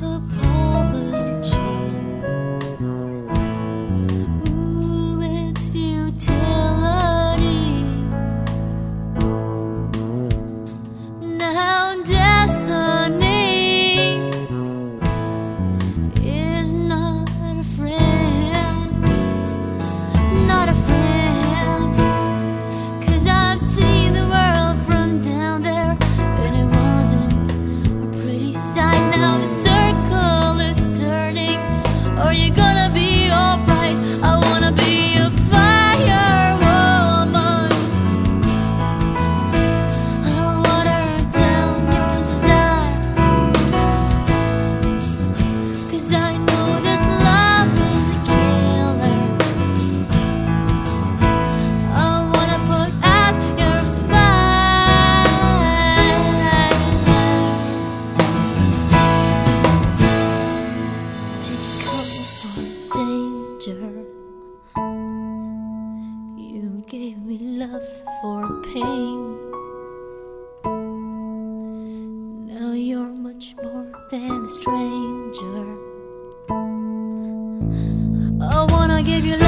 upon more pain. Now you're much more than a stranger. I wanna give you love.